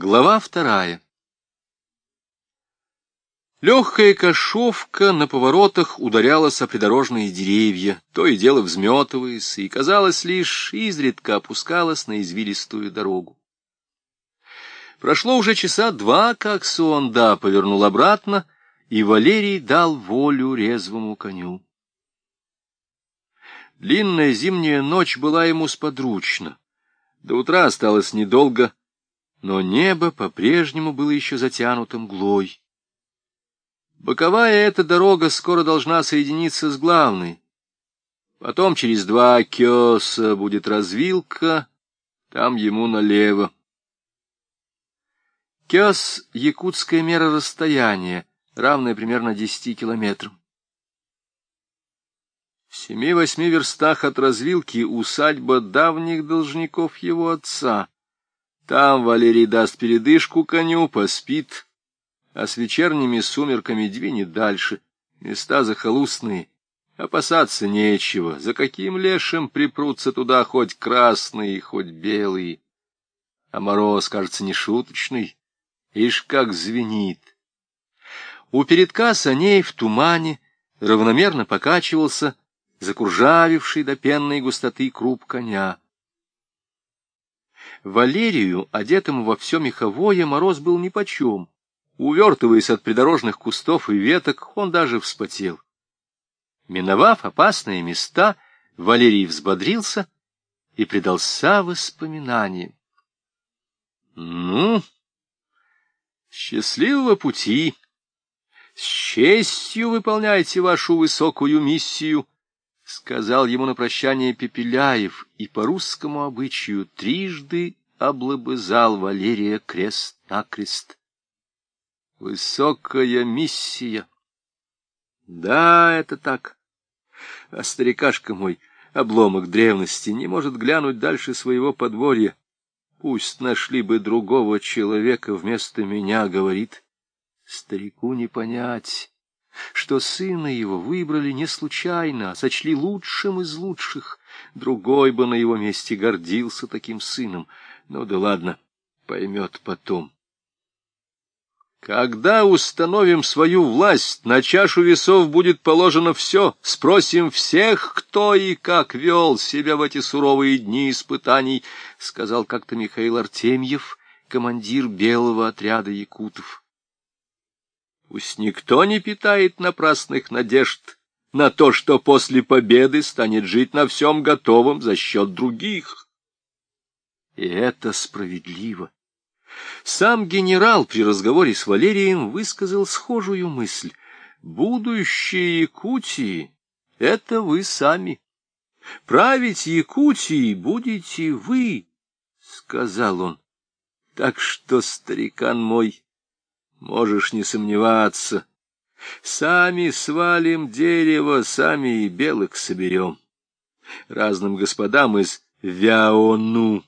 Глава вторая Легкая кошовка на поворотах ударялась о придорожные деревья, то и дело взметываясь, и, казалось, лишь изредка опускалась на извилистую дорогу. Прошло уже часа два, как Суонда повернул обратно, и Валерий дал волю резвому коню. Длинная зимняя ночь была ему сподручна. До утра осталось недолго, но небо по-прежнему было еще затянуто мглой. Боковая эта дорога скоро должна соединиться с главной. Потом через два киоса будет развилка, там ему налево. Киос — якутская мера расстояния, равная примерно десяти километрам. В семи-восьми верстах от развилки усадьба давних должников его отца. Там Валерий даст передышку коню, поспит, а с вечерними сумерками двинет дальше. Места захолустные, опасаться нечего. За каким лешим припрутся туда хоть красные, хоть белые? А мороз, кажется, не шуточный. Ишь, как звенит. У передка саней в тумане равномерно покачивался закуржавивший до пенной густоты круп коня. Валерию, одетому во все меховое, мороз был нипочем. Увертываясь от придорожных кустов и веток, он даже вспотел. Миновав опасные места, Валерий взбодрился и предался воспоминаниям. Ну, счастливого пути! С честью выполняйте вашу высокую миссию, — сказал ему на прощание Пепеляев, и по русскому обычаю трижды облобызал Валерия крест-накрест. Высокая миссия. Да, это так. А старикашка мой, обломок древности, не может глянуть дальше своего подворья. Пусть нашли бы другого человека вместо меня, говорит. Старику не понять, что сына его выбрали не случайно, а сочли лучшим из лучших. Другой бы на его месте гордился таким сыном. Ну да ладно, поймет потом. Когда установим свою власть, на чашу весов будет положено все. Спросим всех, кто и как вел себя в эти суровые дни испытаний, — сказал как-то Михаил Артемьев, командир белого отряда якутов. Пусть никто не питает напрасных надежд на то, что после победы станет жить на всем готовом за счет других. И это справедливо. Сам генерал при разговоре с Валерием высказал схожую мысль. «Будущее Якутии — это вы сами. Править Якутией будете вы», — сказал он. «Так что, старикан мой, можешь не сомневаться, сами свалим дерево, сами и белых соберем. Разным господам из Вяону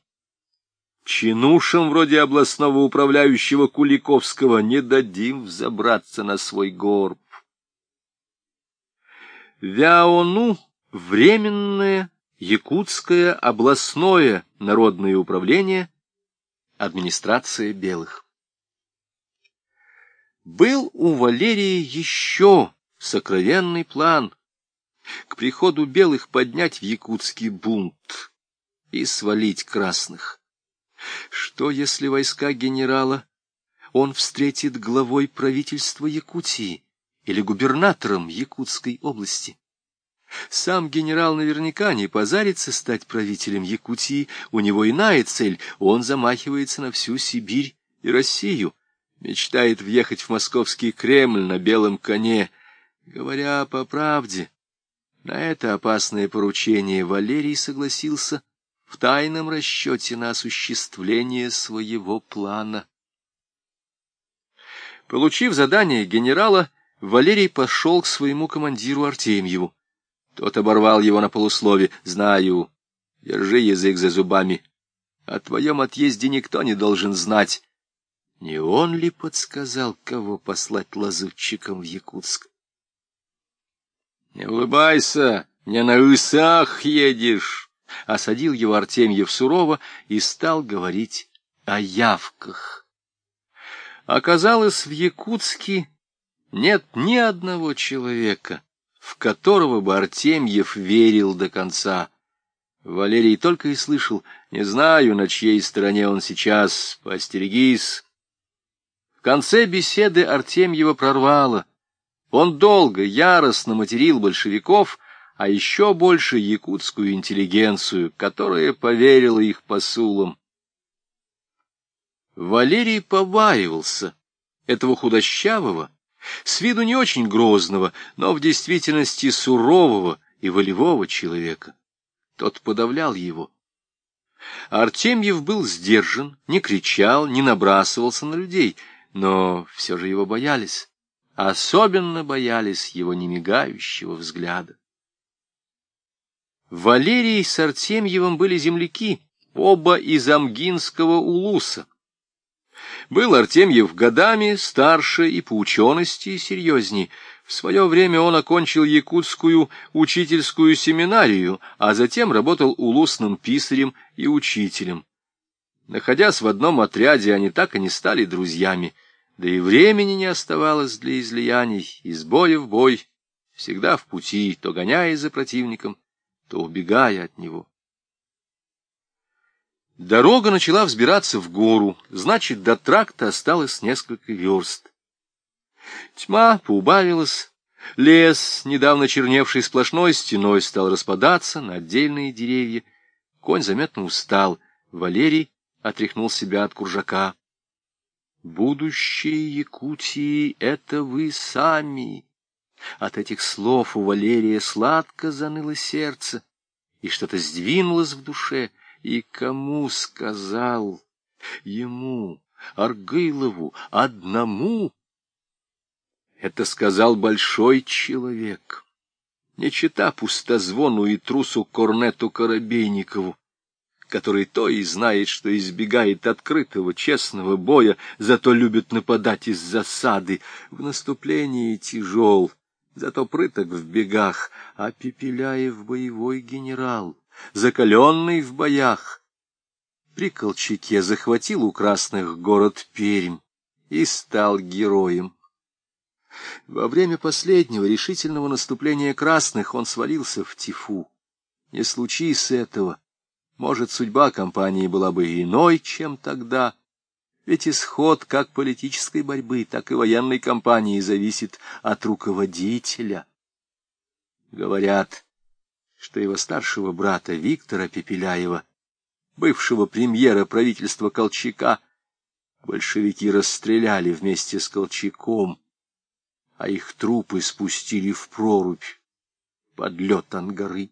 Чинушам вроде областного управляющего Куликовского не дадим взобраться на свой горб. Вяону — временное якутское областное народное управление, администрация белых. Был у Валерии еще сокровенный план к приходу белых поднять в якутский бунт и свалить красных. Что, если войска генерала он встретит главой правительства Якутии или губернатором Якутской области? Сам генерал наверняка не позарится стать правителем Якутии, у него иная цель, он замахивается на всю Сибирь и Россию, мечтает въехать в московский Кремль на белом коне. Говоря по правде, на это опасное поручение Валерий согласился в тайном расчете на осуществление своего плана. Получив задание генерала, Валерий пошел к своему командиру Артемьеву. Тот оборвал его на полуслове. «Знаю, держи язык за зубами. О твоем отъезде никто не должен знать». Не он ли подсказал, кого послать лазутчикам в Якутск? «Не улыбайся, не на усах едешь!» осадил его Артемьев сурово и стал говорить о явках. Оказалось, в Якутске нет ни одного человека, в которого бы Артемьев верил до конца. Валерий только и слышал, не знаю, на чьей стороне он сейчас, поостерегись. В конце беседы Артемьева прорвало. Он долго, яростно материл большевиков, а еще больше якутскую интеллигенцию, которая поверила их посулам. Валерий побаивался этого худощавого, с виду не очень грозного, но в действительности сурового и волевого человека. Тот подавлял его. Артемьев был сдержан, не кричал, не набрасывался на людей, но все же его боялись. Особенно боялись его немигающего взгляда. Валерий с Артемьевым были земляки, оба из Амгинского улуса. Был Артемьев годами старше и по учености серьезней. В свое время он окончил якутскую учительскую семинарию, а затем работал улусным писарем и учителем. Находясь в одном отряде, они так и не стали друзьями, да и времени не оставалось для излияний, из боя в бой, всегда в пути, то гоняя за противником, то убегая от него. Дорога начала взбираться в гору, значит, до тракта осталось несколько верст. Тьма поубавилась, лес, недавно черневший сплошной стеной, стал распадаться на отдельные деревья. Конь заметно устал, Валерий отряхнул себя от куржака. «Будущее Якутии — это вы сами!» От этих слов у Валерия сладко заныло сердце, и что-то сдвинулось в душе — и кому сказал? Ему, Аргылову, одному? Это сказал большой человек, не чита пустозвону и трусу Корнету Коробейникову, который то и знает, что избегает открытого, честного боя, зато любит нападать из засады. В наступлении тяжел, зато прыток в бегах, а Пепеляев боевой генерал закаленный в боях. При Колчаке захватил у красных город Пермь и стал героем. Во время последнего решительного наступления красных он свалился в тифу. Не случись этого, может, судьба компании была бы иной, чем тогда, ведь исход как политической борьбы, так и военной кампании зависит от руководителя. Говорят, что его старшего брата Виктора Пепеляева, бывшего премьера правительства Колчака, большевики расстреляли вместе с Колчаком, а их трупы спустили в прорубь под лед Ангары.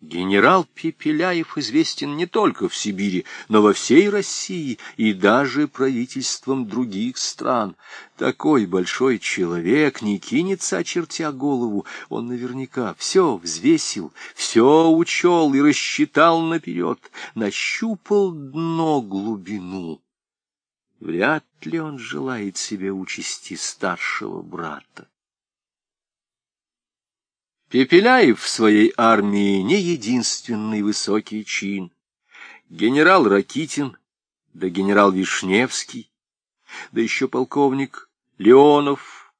Генерал Пепеляев известен не только в Сибири, но во всей России и даже правительством других стран. Такой большой человек не кинется, очертя голову. Он наверняка все взвесил, все учел и рассчитал наперед, нащупал дно глубину. Вряд ли он желает себе участи старшего брата. Пепеляев в своей армии не единственный высокий чин. Генерал Ракитин, да генерал Вишневский, да еще полковник Леонов,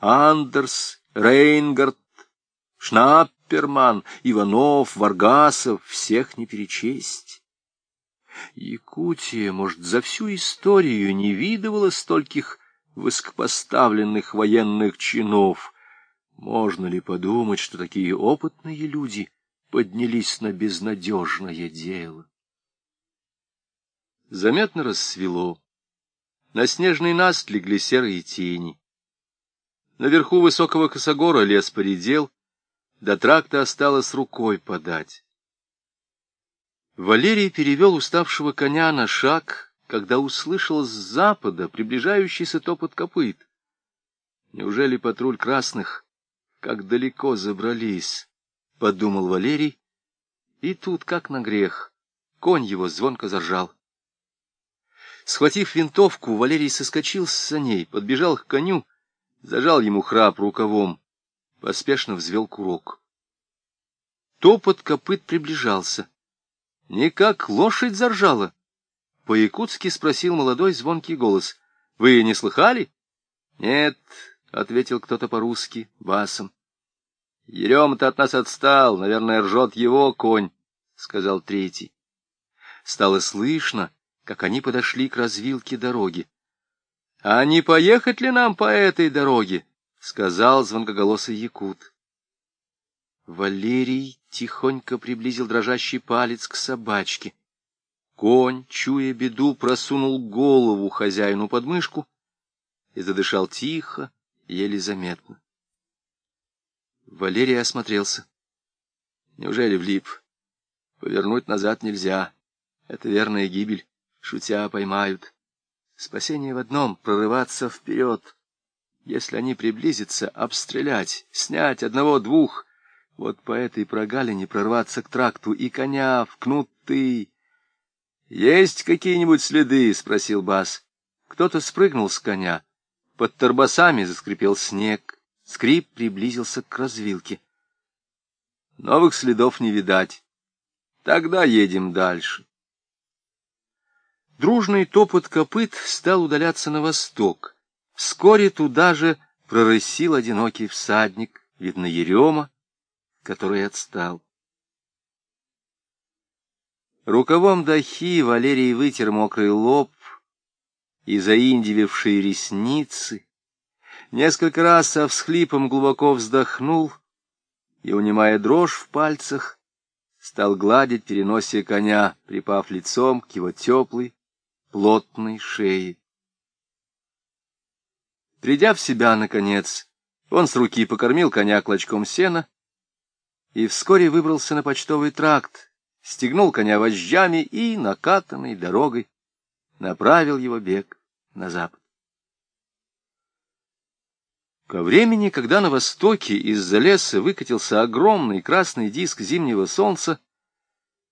Андерс, Рейнгард, Шнапперман, Иванов, Варгасов, всех не перечесть. Якутия, может, за всю историю не видывала стольких высокопоставленных военных чинов, можно ли подумать, что такие опытные люди поднялись на безнадежное дело? Заметно рассвело. На снежный наст легли серые тени. Наверху высокого косогора лес поредел, до тракта осталось рукой подать. Валерий перевел уставшего коня на шаг, когда услышал с запада приближающийся топот копыт. Неужели патруль красных как далеко забрались, — подумал Валерий, и тут, как на грех, конь его звонко заржал. Схватив винтовку, Валерий соскочил с саней, подбежал к коню, зажал ему храп рукавом, поспешно взвел курок. Топот копыт приближался. Не как лошадь заржала, По-якутски спросил молодой звонкий голос. Вы не слыхали? Нет, — ответил кто-то по-русски, басом. Ерема-то от нас отстал, наверное, ржет его конь, — сказал третий. Стало слышно, как они подошли к развилке дороги. — А не поехать ли нам по этой дороге? — сказал звонкоголосый якут. Валерий тихонько приблизил дрожащий палец к собачке. Конь, чуя беду, просунул голову хозяину под мышку и задышал тихо, еле заметно. Валерий осмотрелся. Неужели влип? Повернуть назад нельзя. Это верная гибель. Шутя поймают. Спасение в одном — прорываться вперед. Если они приблизятся, обстрелять, снять одного-двух. Вот по этой прогалине прорваться к тракту и коня в кнуты. «Есть какие-нибудь следы?» — спросил Бас. Кто-то спрыгнул с коня. Под торбосами заскрипел снег. Скрип приблизился к развилке. Новых следов не видать. Тогда едем дальше. Дружный топот копыт стал удаляться на восток. Вскоре туда же прорысил одинокий всадник, видно, Ерема, который отстал. Рукавом дахи Валерий вытер мокрый лоб и заиндивившие ресницы, несколько раз со всхлипом глубоко вздохнул и, унимая дрожь в пальцах, стал гладить переносе коня, припав лицом к его теплой, плотной шее. Придя в себя, наконец, он с руки покормил коня клочком сена и вскоре выбрался на почтовый тракт, стегнул коня вожжами и, накатанной дорогой, направил его бег на запад. Ко времени, когда на востоке из-за леса выкатился огромный красный диск зимнего солнца,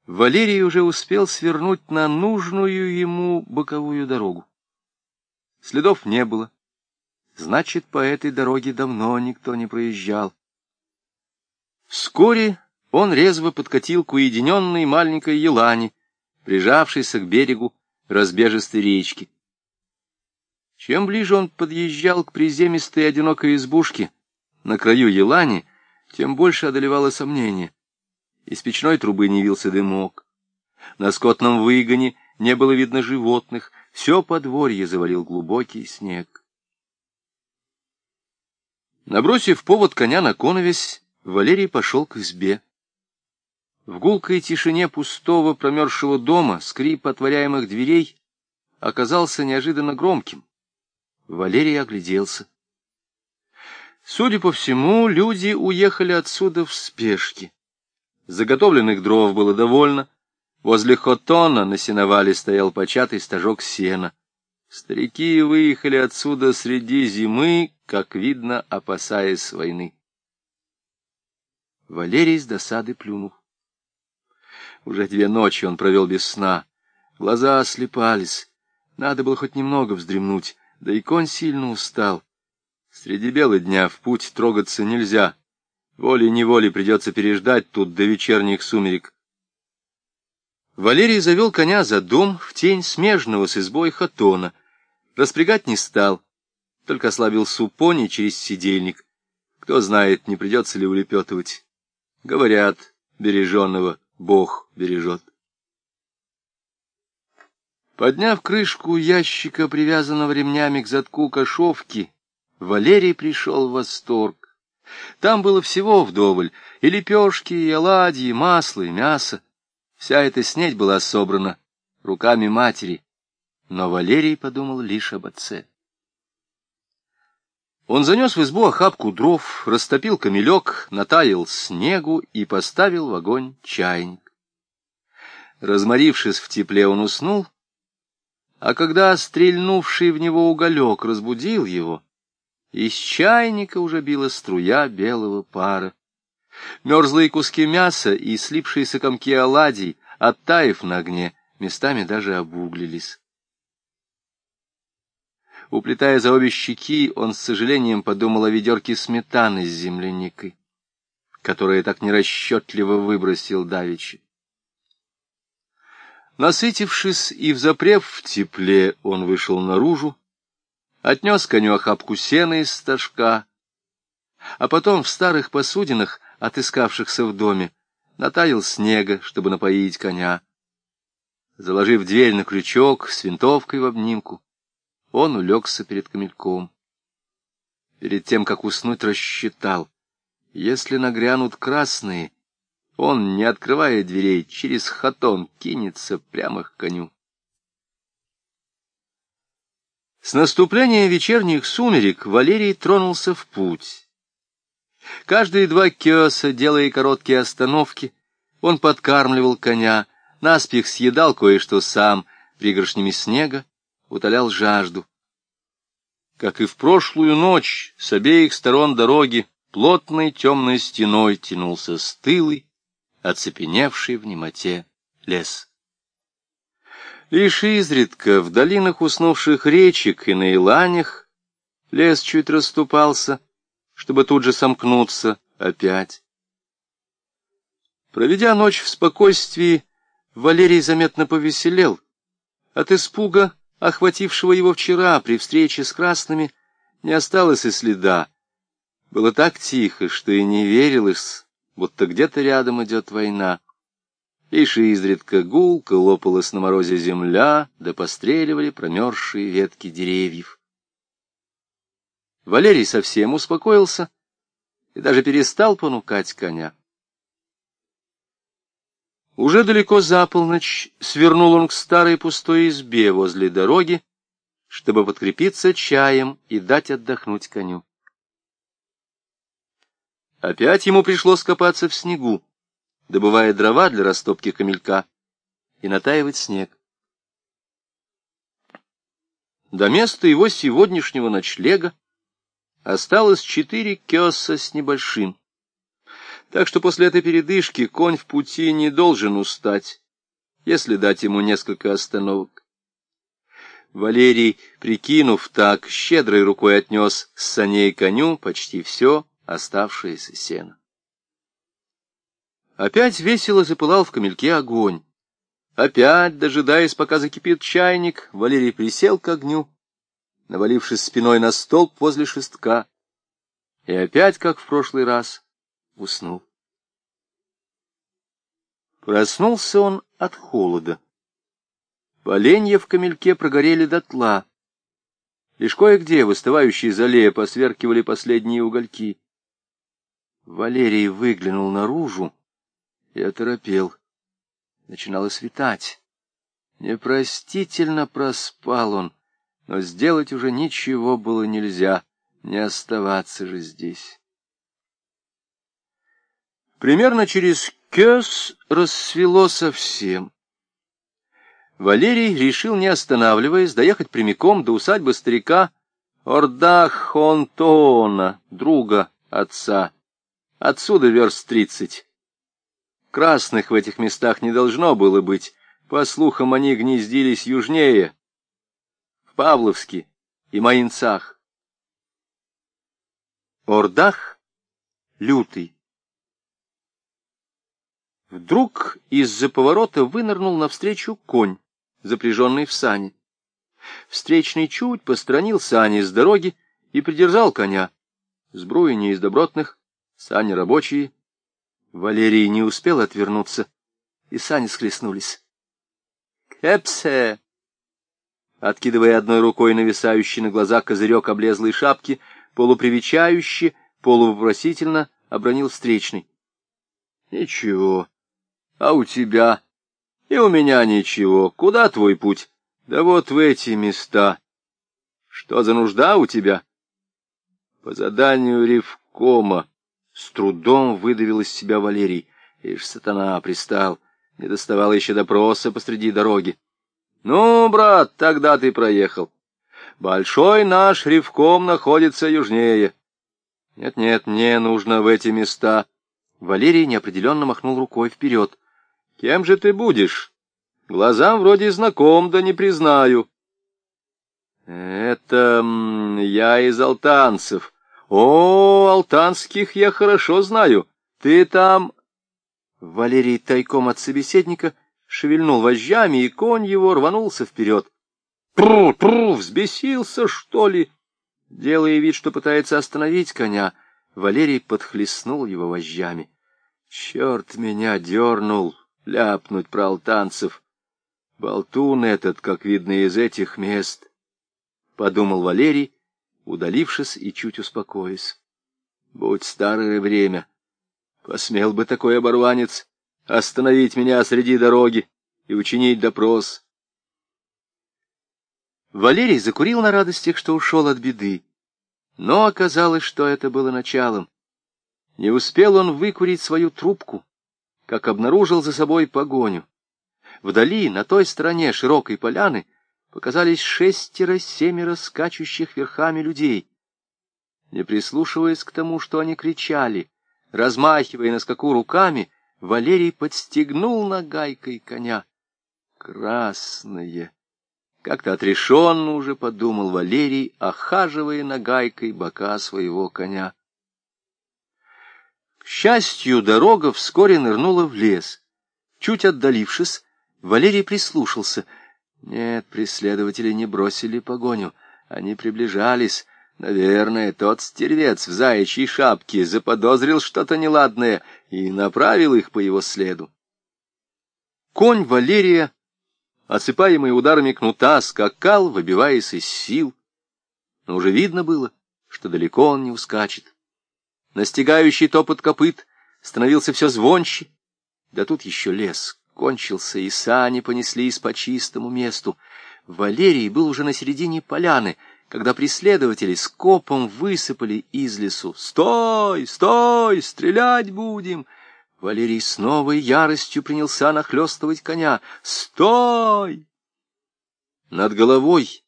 Валерий уже успел свернуть на нужную ему боковую дорогу. Следов не было. Значит, по этой дороге давно никто не проезжал. Вскоре он резво подкатил к уединенной маленькой елани, прижавшейся к берегу разбежистой речки. Чем ближе он подъезжал к приземистой одинокой избушке на краю елани, тем больше одолевало сомнение. Из печной трубы не вился дымок. На скотном выгоне не было видно животных, все подворье завалил глубокий снег. Набросив повод коня на коновесь, Валерий пошел к избе. В гулкой тишине пустого промерзшего дома скрип отворяемых дверей оказался неожиданно громким. Валерий огляделся. Судя по всему, люди уехали отсюда в спешке. Заготовленных дров было довольно. Возле хотона на сеновале стоял початый стажок сена. Старики выехали отсюда среди зимы, как видно, опасаясь войны. Валерий с досады плюнул. Уже две ночи он провел без сна. Глаза слепались. Надо было хоть немного вздремнуть, да и конь сильно устал. Среди бела дня в путь трогаться нельзя. Волей-неволей придется переждать тут до вечерних сумерек. Валерий завел коня за дом в тень смежного с избой хатона. Распрягать не стал, только ослабил супони через сидельник. Кто знает, не придется ли улепетывать. Говорят, береженного Бог бережет. Подняв крышку ящика, привязанного ремнями к задку кошовки, Валерий пришел в восторг. Там было всего вдоволь, и лепешки, и оладьи, и масло, и мясо. Вся эта снедь была собрана руками матери, но Валерий подумал лишь об отце. Он занес в избу охапку дров, растопил камелек, натаял снегу и поставил в огонь чайник. Разморившись в тепле, он уснул, а когда стрельнувший в него уголек разбудил его, из чайника уже била струя белого пара. Мерзлые куски мяса и слипшиеся комки оладий, оттаив на огне, местами даже обуглились. Уплетая за обе щеки, он с сожалением подумал о ведерке сметаны с земляникой, которая так нерасчетливо выбросил давичи. Насытившись и взапрев в тепле, он вышел наружу, отнес коню охапку сена из стажка, а потом в старых посудинах, отыскавшихся в доме, натаил снега, чтобы напоить коня. Заложив дверь на крючок с винтовкой в обнимку, он улегся перед камельком. Перед тем, как уснуть, рассчитал. Если нагрянут красные, он, не открывая дверей, через хатон кинется прямо к коню. С наступлением вечерних сумерек Валерий тронулся в путь. Каждые два кёса, делая короткие остановки, он подкармливал коня, наспех съедал кое-что сам, пригоршнями снега, утолял жажду. Как и в прошлую ночь, с обеих сторон дороги плотной темной стеной тянулся стылый, оцепеневший в немоте лес. Лишь изредка в долинах уснувших речек и на иланях лес чуть расступался, чтобы тут же сомкнуться опять. Проведя ночь в спокойствии, Валерий заметно повеселел. От испуга, охватившего его вчера при встрече с красными, не осталось и следа. Было так тихо, что и не верилось, будто где-то рядом идет война. Лишь изредка гулко лопалась на морозе земля, да постреливали промерзшие ветки деревьев. Валерий совсем успокоился и даже перестал понукать коня. Уже далеко за полночь свернул он к старой пустой избе возле дороги, чтобы подкрепиться чаем и дать отдохнуть коню. Опять ему пришлось копаться в снегу, добывая дрова для растопки камелька и натаивать снег. До места его сегодняшнего ночлега осталось четыре кёса с небольшим. Так что после этой передышки конь в пути не должен устать, если дать ему несколько остановок. Валерий, прикинув так, щедрой рукой отнес с саней коню почти все, оставшееся сено. Опять весело запылал в камельке огонь. Опять, дожидаясь, пока закипит чайник, Валерий присел к огню, навалившись спиной на столб возле шестка, и опять, как в прошлый раз, уснул. Проснулся он от холода. Поленья в камельке прогорели дотла. Лишь кое-где в остывающей зале посверкивали последние угольки. Валерий выглянул наружу и оторопел. Начинало светать. Непростительно проспал он, но сделать уже ничего было нельзя, не оставаться же здесь. Примерно через кёс рассвело совсем. Валерий решил, не останавливаясь, доехать прямиком до усадьбы старика Ордахонтона, друга отца. Отсюда верст тридцать. Красных в этих местах не должно было быть. По слухам, они гнездились южнее, в Павловске и Маинцах. Ордах — лютый. Вдруг из-за поворота вынырнул навстречу конь, запряженный в сани. Встречный чуть посторонил сани с дороги и придержал коня. Сбруя не из добротных, Сани рабочие. Валерий не успел отвернуться, и сани схлестнулись. «Кепсе!» Откидывая одной рукой нависающий на глаза козырек облезлой шапки, полупривечающе, полувопросительно обронил встречный. «Ничего. А у тебя? И у меня ничего. Куда твой путь? Да вот в эти места. Что за нужда у тебя?» «По заданию Ревкома. С трудом выдавил из себя Валерий. Ишь, сатана пристал. Не доставало еще допроса посреди дороги. Ну, брат, тогда ты проехал. Большой наш ревком находится южнее. Нет-нет, мне нужно в эти места. Валерий неопределенно махнул рукой вперед. Кем же ты будешь? Глазам вроде знаком, да не признаю. Это я из алтанцев. «О, алтанских я хорошо знаю. Ты там...» Валерий тайком от собеседника шевельнул вожжами, и конь его рванулся вперед. Пру, пру, взбесился, что ли? Делая вид, что пытается остановить коня, Валерий подхлестнул его вожжами. Черт меня дернул ляпнуть про алтанцев. Болтун этот, как видно из этих мест, — подумал Валерий, удалившись и чуть успокоясь. Будь старое время, посмел бы такой оборванец остановить меня среди дороги и учинить допрос. Валерий закурил на радостях, что ушел от беды. Но оказалось, что это было началом. Не успел он выкурить свою трубку, как обнаружил за собой погоню. Вдали, на той стороне широкой поляны, показались шестеро-семеро скачущих верхами людей. Не прислушиваясь к тому, что они кричали, размахивая на скаку руками, Валерий подстегнул нагайкой коня. Красное! Как-то отрешенно уже подумал Валерий, охаживая нагайкой бока своего коня. Счастью, дорога вскоре нырнула в лес. Чуть отдалившись, Валерий прислушался. Нет, преследователи не бросили погоню. Они приближались. Наверное, тот стервец в заячьей шапке заподозрил что-то неладное и направил их по его следу. Конь Валерия, осыпаемый ударами кнута, скакал, выбиваясь из сил. Но уже видно было, что далеко он не ускачет. Настигающий топот копыт становился все звонче. Да тут еще лес кончился, и сани понеслись по чистому месту. Валерий был уже на середине поляны — когда преследователи скопом высыпали из лесу. «Стой! Стой! Стрелять будем!» Валерий с новой яростью принялся нахлестывать коня. «Стой!» Над головой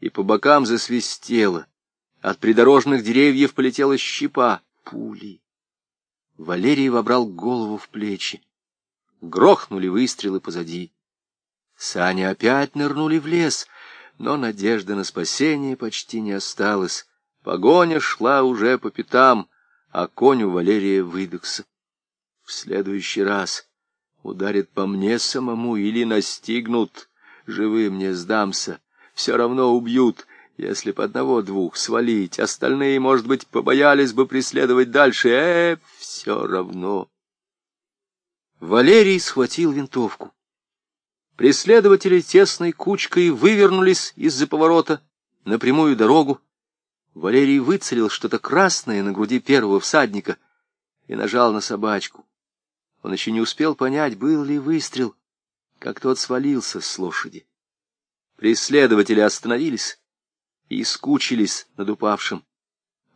и по бокам засвистело. От придорожных деревьев полетела щепа, пули. Валерий вобрал голову в плечи. Грохнули выстрелы позади. Сани опять нырнули в лес — но надежды на спасение почти не осталось. Погоня шла уже по пятам, а конь у Валерия выдохся. В следующий раз ударит по мне самому или настигнут. Живым не сдамся, все равно убьют, если по одного-двух свалить. Остальные, может быть, побоялись бы преследовать дальше. Э, все равно. Валерий схватил винтовку. Преследователи тесной кучкой вывернулись из-за поворота на прямую дорогу. Валерий выцелил что-то красное на груди первого всадника и нажал на собачку. Он еще не успел понять, был ли выстрел, как тот свалился с лошади. Преследователи остановились и скучились над упавшим,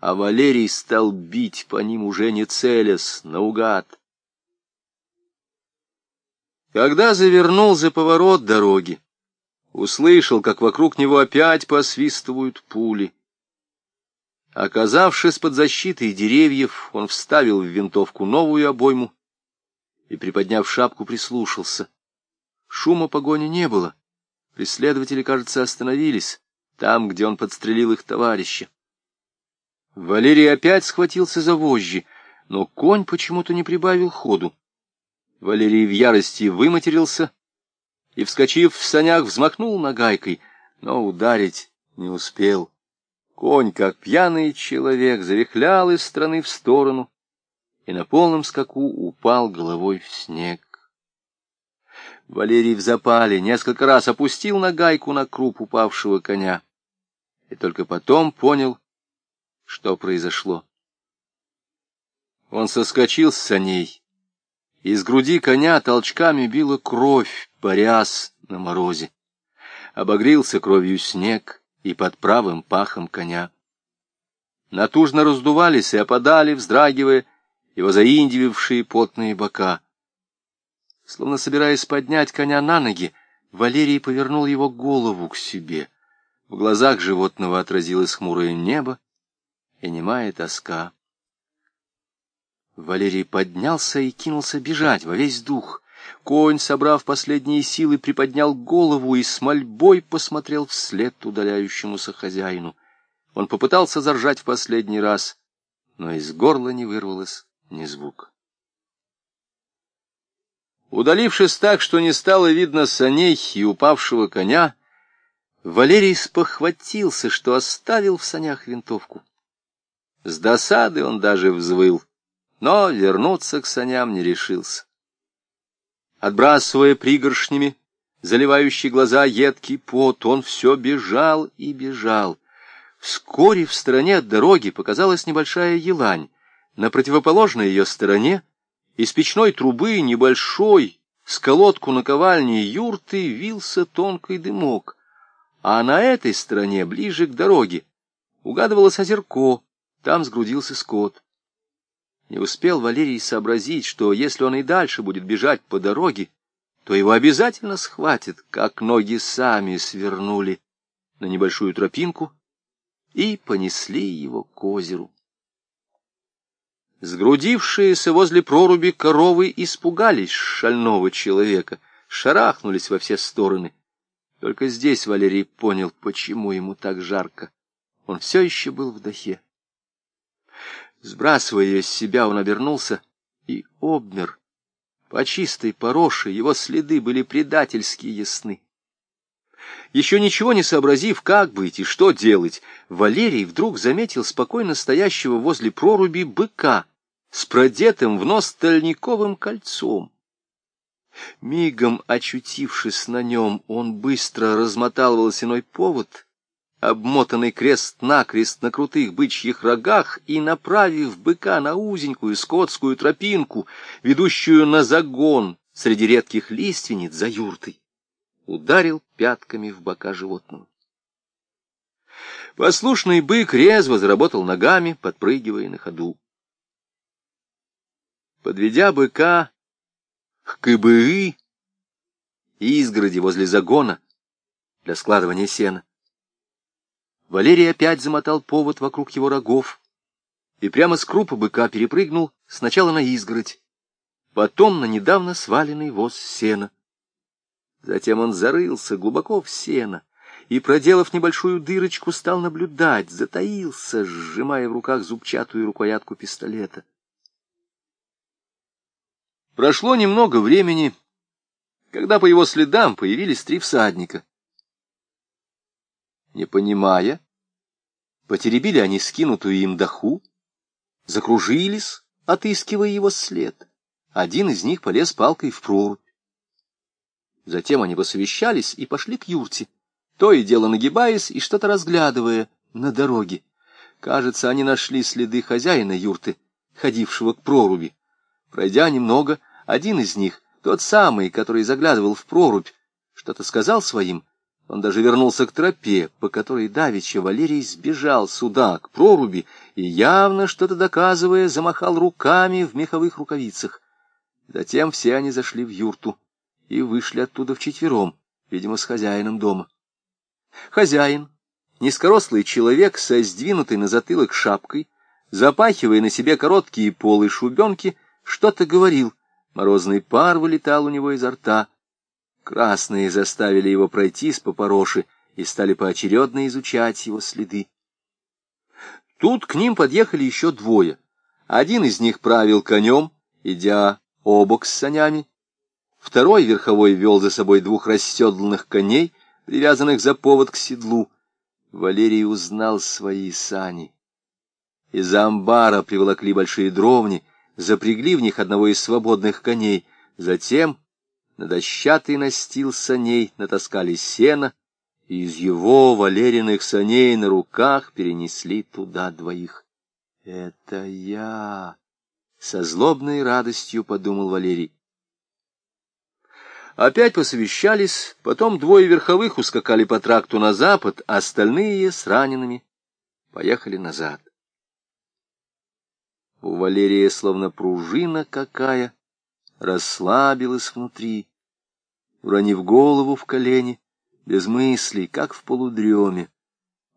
а Валерий стал бить по ним уже не целясь, наугад. Когда завернул за поворот дороги, услышал, как вокруг него опять посвистывают пули. Оказавшись под защитой деревьев, он вставил в винтовку новую обойму и, приподняв шапку, прислушался. Шума погони не было. Преследователи, кажется, остановились там, где он подстрелил их товарища. Валерий опять схватился за вожжи, но конь почему-то не прибавил ходу. Валерий в ярости выматерился и, вскочив в санях, взмахнул нагайкой, но ударить не успел. Конь, как пьяный человек, завихлял из стороны в сторону и на полном скаку упал головой в снег. Валерий в запале несколько раз опустил нагайку на круп упавшего коня и только потом понял, что произошло. Он соскочил с саней из груди коня толчками била кровь, борясь на морозе. Обогрелся кровью снег и под правым пахом коня. Натужно раздувались и опадали, вздрагивая, его заиндивившие потные бока. Словно собираясь поднять коня на ноги, Валерий повернул его голову к себе. В глазах животного отразилось хмурое небо и немая тоска. Валерий поднялся и кинулся бежать во весь дух. Конь, собрав последние силы, приподнял голову и с мольбой посмотрел вслед удаляющемуся хозяину. Он попытался заржать в последний раз, но из горла не вырвалось ни звука. Удалившись так, что не стало видно саней и упавшего коня, Валерий спохватился, что оставил в санях винтовку. С досады он даже взвыл, но вернуться к саням не решился. Отбрасывая пригоршнями, заливающий глаза едкий пот, он все бежал и бежал. Вскоре в стороне от дороги показалась небольшая елань. На противоположной ее стороне из печной трубы небольшой, с колодку наковальни юрты, вился тонкий дымок. А на этой стороне, ближе к дороге, угадывалось озерко, там сгрудился скот. Не успел Валерий сообразить, что если он и дальше будет бежать по дороге, то его обязательно схватят, как ноги сами свернули на небольшую тропинку и понесли его к озеру. Сгрудившиеся возле проруби коровы испугались шального человека, шарахнулись во все стороны. Только здесь Валерий понял, почему ему так жарко. Он все еще был в дахе. Сбрасывая ее с себя, он обернулся и обмер. По чистой пороше его следы были предательски ясны. Еще ничего не сообразив, как быть и что делать, Валерий вдруг заметил спокойно стоящего возле проруби быка с продетым в нос стальниковым кольцом. Мигом очутившись на нем, он быстро размотал волосяной повод, обмотанный крест-накрест на крутых бычьих рогах, и, направив быка на узенькую скотскую тропинку, ведущую на загон среди редких лиственниц за юртой, ударил пятками в бока животного. Послушный бык резво заработал ногами, подпрыгивая на ходу. Подведя быка кыбыры, изгороди возле загона для складывания сена, Валерий опять замотал повод вокруг его рогов и прямо с крупа быка перепрыгнул сначала на изгородь, потом на недавно сваленный воз сена. Затем он зарылся глубоко в сено и, проделав небольшую дырочку, стал наблюдать, затаился, сжимая в руках зубчатую рукоятку пистолета. Прошло немного времени, когда по его следам появились три всадника. Не понимая, потеребили они скинутую им даху, закружились, отыскивая его след. Один из них полез палкой в прорубь. Затем они посовещались и пошли к юрте, то и дело нагибаясь и что-то разглядывая на дороге. Кажется, они нашли следы хозяина юрты, ходившего к проруби. Пройдя немного, один из них, тот самый, который заглядывал в прорубь, что-то сказал своим, он даже вернулся к тропе, по которой давеча Валерий сбежал сюда, к проруби, и, явно что-то доказывая, замахал руками в меховых рукавицах. Затем все они зашли в юрту и вышли оттуда вчетвером, видимо, с хозяином дома. Хозяин, низкорослый человек со сдвинутой на затылок шапкой, запахивая на себе короткие полы шубенки, что-то говорил. Морозный пар вылетал у него изо рта. Красные заставили его пройти с попороши и стали поочередно изучать его следы. Тут к ним подъехали еще двое. Один из них правил конем, идя обок с санями. Второй верховой вел за собой двух расседланных коней, привязанных за повод к седлу. Валерий узнал свои сани. Из амбара приволокли большие дровни, запрягли в них одного из свободных коней. Затем на дощатый настил саней натаскали сено, и из его валериных саней на руках перенесли туда двоих. «Это я!» — со злобной радостью подумал Валерий. Опять посовещались, потом двое верховых ускакали по тракту на запад, а остальные с ранеными поехали назад. У Валерия словно пружина какая расслабилась внутри, уронив голову в колени, без мыслей, как в полудреме.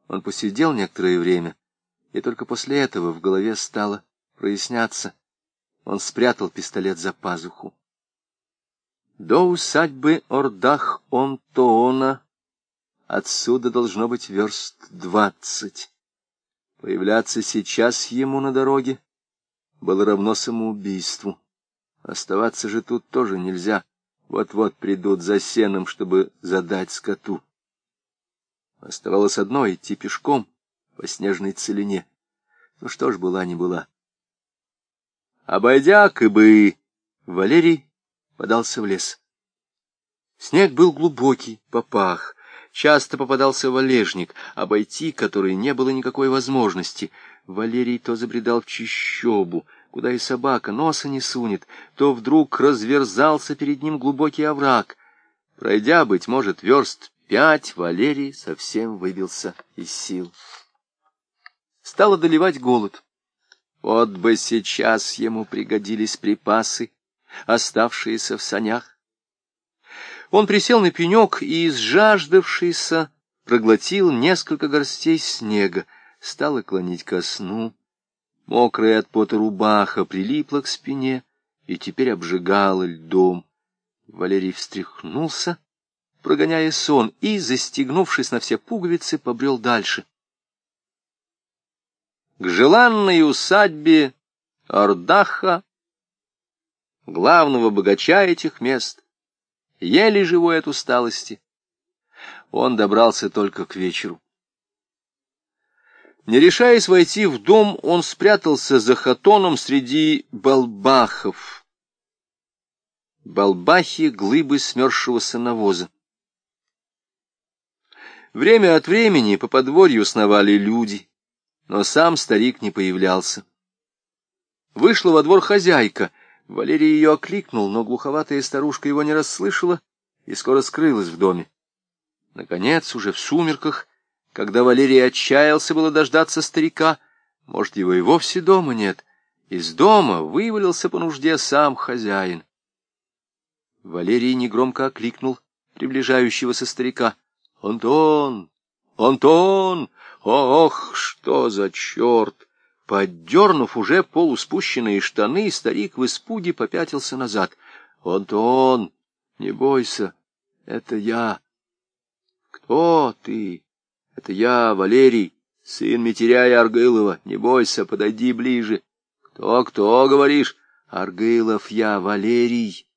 Он посидел некоторое время, и только после этого в голове стало проясняться. Он спрятал пистолет за пазуху. До усадьбы Ордах-Онтоона отсюда должно быть верст двадцать. Появляться сейчас ему на дороге было равно самоубийству. Оставаться же тут тоже нельзя. Вот-вот придут за сеном, чтобы задать скоту. Оставалось одно — идти пешком по снежной целине. Ну что ж, была не была. Обойдя кыбы, Валерий подался в лес. Снег был глубокий, попах. Часто попадался валежник, обойти который не было никакой возможности. Валерий то забредал в чищобу, куда и собака носа не сунет, то вдруг разверзался перед ним глубокий овраг. Пройдя, быть может, верст пять, Валерий совсем выбился из сил. Стал одолевать голод. Вот бы сейчас ему пригодились припасы, оставшиеся в санях. Он присел на пенек и, изжаждавшийся, проглотил несколько горстей снега, стал клонить ко сну. Мокрая от пота рубаха прилипла к спине и теперь обжигала льдом. Валерий встряхнулся, прогоняя сон, и, застегнувшись на все пуговицы, побрел дальше. К желанной усадьбе Ордаха, главного богача этих мест, еле живой от усталости, он добрался только к вечеру. Не решаясь войти в дом, он спрятался за хатоном среди балбахов. Балбахи — глыбы смерзшегося навоза. Время от времени по подворью сновали люди, но сам старик не появлялся. Вышла во двор хозяйка. Валерий ее окликнул, но глуховатая старушка его не расслышала и скоро скрылась в доме. Наконец, уже в сумерках, когда Валерий отчаялся было дождаться старика, может, его и вовсе дома нет, из дома вывалился по нужде сам хозяин. Валерий негромко окликнул приближающегося старика. «Антон! Антон! Ох, что за черт!» Поддернув уже полуспущенные штаны, старик в испуге попятился назад. «Антон, не бойся, это я». «Кто ты?» Это я, Валерий, сын Митеряя Аргылова. Не бойся, подойди ближе. Кто, кто, говоришь? Аргылов я, Валерий.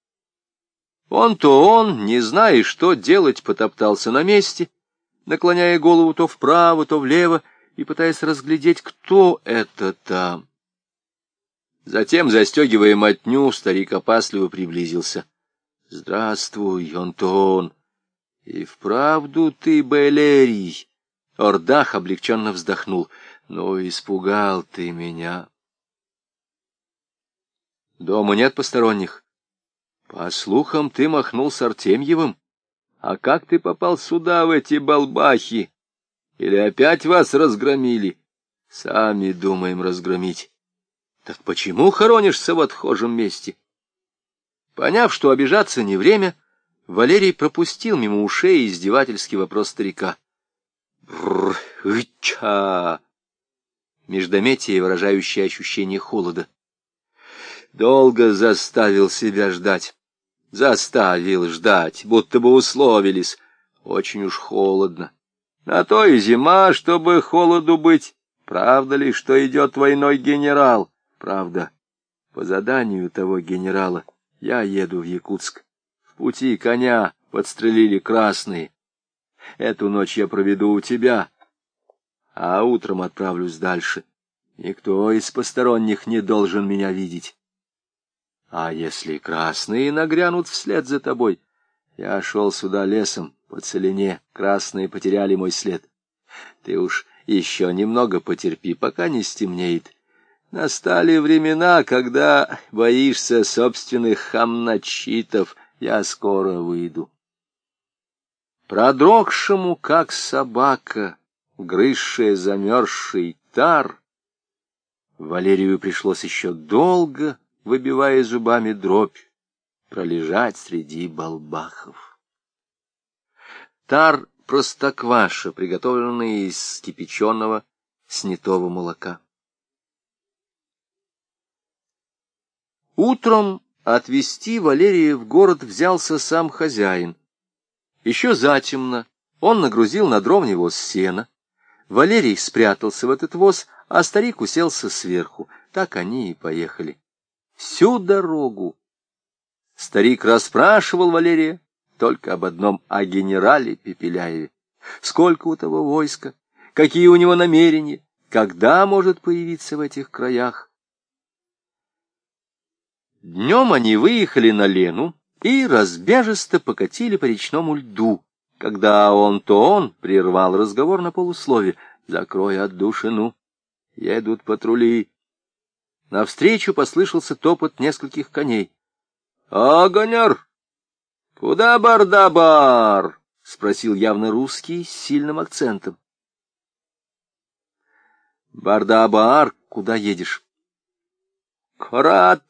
Он-то он, не зная, что делать, потоптался на месте, наклоняя голову то вправо, то влево, и пытаясь разглядеть, кто это там. Затем, застегивая мотню, старик опасливо приблизился. — Здравствуй, Антон! И вправду ты, Валерий! Ордах облегченно вздохнул. «Ну, испугал ты меня!» «Дома нет посторонних?» «По слухам, ты махнул с Артемьевым. А как ты попал сюда, в эти балбахи? Или опять вас разгромили?» «Сами думаем разгромить». «Так почему хоронишься в отхожем месте?» Поняв, что обижаться не время, Валерий пропустил мимо ушей издевательский вопрос старика. Бррча! Междометие, выражающее ощущение холода. Долго заставил себя ждать. Заставил ждать, будто бы условились. Очень уж холодно. На то и зима, чтобы холоду быть. Правда ли, что идет войной генерал? Правда. По заданию того генерала я еду в Якутск. В пути коня подстрелили красные. Эту ночь я проведу у тебя, а утром отправлюсь дальше. Никто из посторонних не должен меня видеть. А если красные нагрянут вслед за тобой? Я шел сюда лесом, по целине, красные потеряли мой след. Ты уж еще немного потерпи, пока не стемнеет. Настали времена, когда боишься собственных хамначитов. Я скоро выйду. Продрогшему, как собака, грызшая замерзший тар, Валерию пришлось еще долго, выбивая зубами дробь, пролежать среди балбахов. Тар простокваша, приготовленный из кипяченого снятого молока. Утром отвезти Валерия в город взялся сам хозяин — еще затемно он нагрузил на дров него сена. Валерий спрятался в этот воз, а старик уселся сверху. Так они и поехали. Всю дорогу Старик расспрашивал Валерия только об одном, о генерале Пепеляеве. Сколько у того войска, какие у него намерения, когда может появиться в этих краях. Днем они выехали на Лену и разбежисто покатили по речному льду, когда он-то он прервал разговор на полуслове. «Закрой отдушину, едут патрули». Навстречу послышался топот нескольких коней. «Огонер! Куда бардабар?» — спросил явно русский с сильным акцентом. «Бардабар, куда едешь?» «Крат,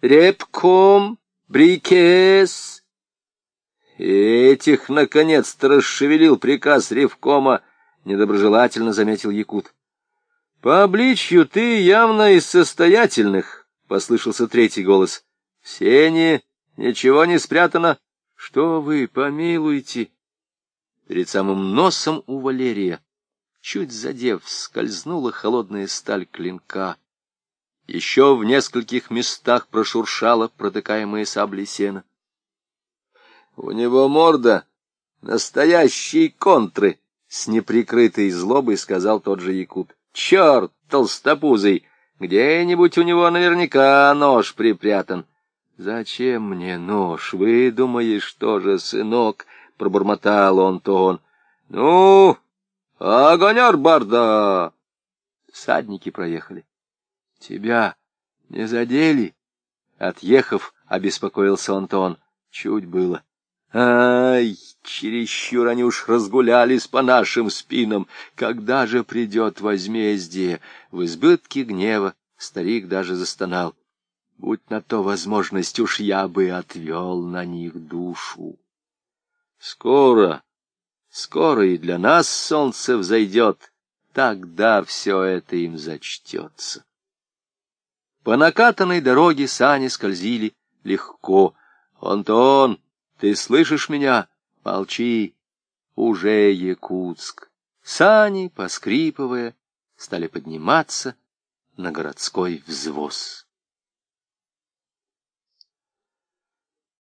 репком, брикес». «Этих, наконец-то, расшевелил приказ ревкома», — недоброжелательно заметил Якут. «По обличью ты явно из состоятельных», — послышался третий голос. В сене ничего не спрятано. Что вы, помилуйте. Перед самым носом у Валерия, чуть задев, скользнула холодная сталь клинка. Еще в нескольких местах прошуршала протыкаемая саблей сена. У него морда настоящие контры, с неприкрытой злобой сказал тот же якут. Черт, толстопузый, где-нибудь у него наверняка нож припрятан. «Зачем мне нож? Вы думаете, что же, сынок?» — пробормотал он тон. «Ну, огонер барда!» Садники проехали. «Тебя не задели?» Отъехав, обеспокоился Антон. Чуть было. «Ай, чересчур они уж разгулялись по нашим спинам. Когда же придет возмездие?» В избытке гнева старик даже застонал. Будь на то возможность, уж я бы отвел на них душу. Скоро, скоро и для нас солнце взойдет, тогда все это им зачтется. По накатанной дороге сани скользили легко. «Антон, ты слышишь меня? Молчи, уже Якутск». Сани, поскрипывая, стали подниматься на городской взвоз.